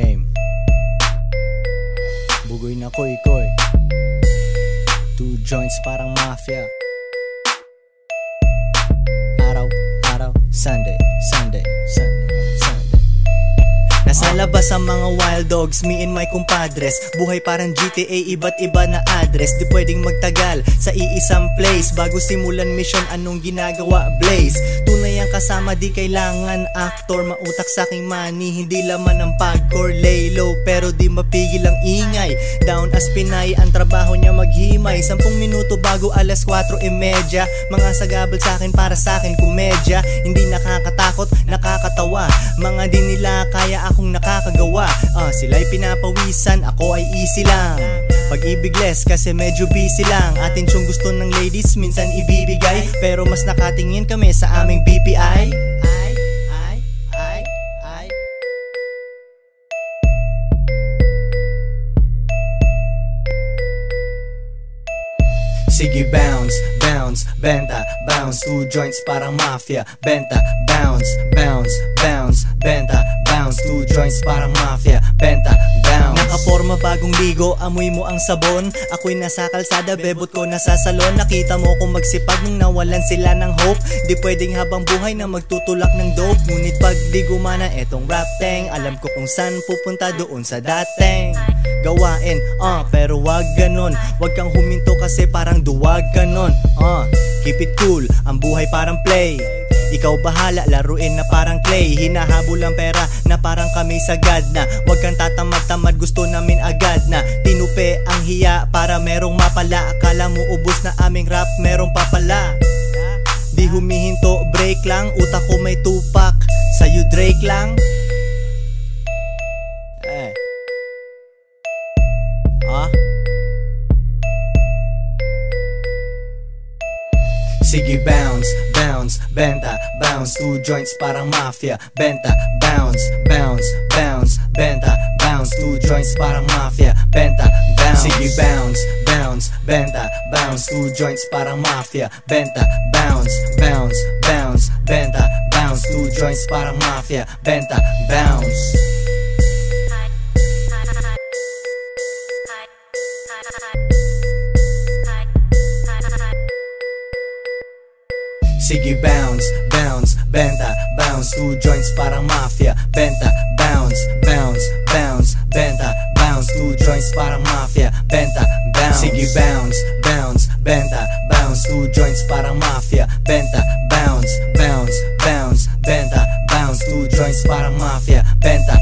Game. Bugoy na koy koy. Two joints parang mafia. Araw, araw, Sunday, Sunday, Sunday, Sunday. Nasa labas ang mga wild dogs, me and my compadres. Buhay parang GTA, iba't iba na address. Di pwedeng magtagal sa iisang place. Bago simulan mission, anong ginagawa? Blaze kasama, di kailangan actor Mautak sa aking money, hindi laman ng pagcore Lay low, pero di mapigil ang ingay. Down as Pinay, ang trabaho niya maghimay. Sampung minuto bago alas 4.30 Mga sagabal sa akin, para sa akin komedya Hindi nakakatakot, nakakatawa. Mga di nila kaya akong nakakagawa. Ah, sila'y pinapawisan, ako ay easy lang. Pag-ibig less kasi medyo busy lang. Atensyong gusto ng ladies minsan ibibigay. Pero mas nakatingin kami sa aming BPI Ay, ay, ay, ay Sige bounce, bounce, benta, bounce Two joints parang mafia Benta, bounce, bounce, bounce Benta, bounce Two joints parang mafia Benta, bagong ligo, amoy mo ang sabon. Ako'y nasa kalsada, bebot ko nasa salon. Nakita mo kung magsipag nung nawalan sila ng hope. Di pwedeng habang buhay na magtutulak ng dope. Ngunit pag di gumana etong rap tang Alam ko kung saan pupunta doon sa dating. Gawain uh, Pero wag ganon. Wag kang huminto kasi parang duwag ka nun uh, Keep it cool, ang buhay parang play. Ikaw bahala, laruin na parang clay. Hinahabol ang pera na parang kami sagad na. Huwag kang tatamad-tamad, gusto namin agad na. Tinupe ang hiya para merong mapala. Akala mo ubos na aming rap, merong papala. Di humihinto, break lang. Utak ko may tupak, sa'yo Drake lang Sige bounce, bounce, benta, bounce. Two joints parang mafia Benta, bounce, bounce, bounce Benta, bounce. Two joints parang mafia Benta, bounce. Sige bounce, bounce, benta, bounce. Two joints parang mafia Benta, bounce, bounce, bounce Benta, bounce. Two joints parang mafia Benta, bounce Sige bounce, bounce, benta, bounce. Two joints parang mafia Benta, bounce, bounce, bounce Benta, bounce. Two joints parang mafia Benta, bounce. Sige bounce, bounce, benta, bounce. Two joints parang mafia Benta, bounce, bounce, bounce Benta, bounce. Two joints parang mafia Benta,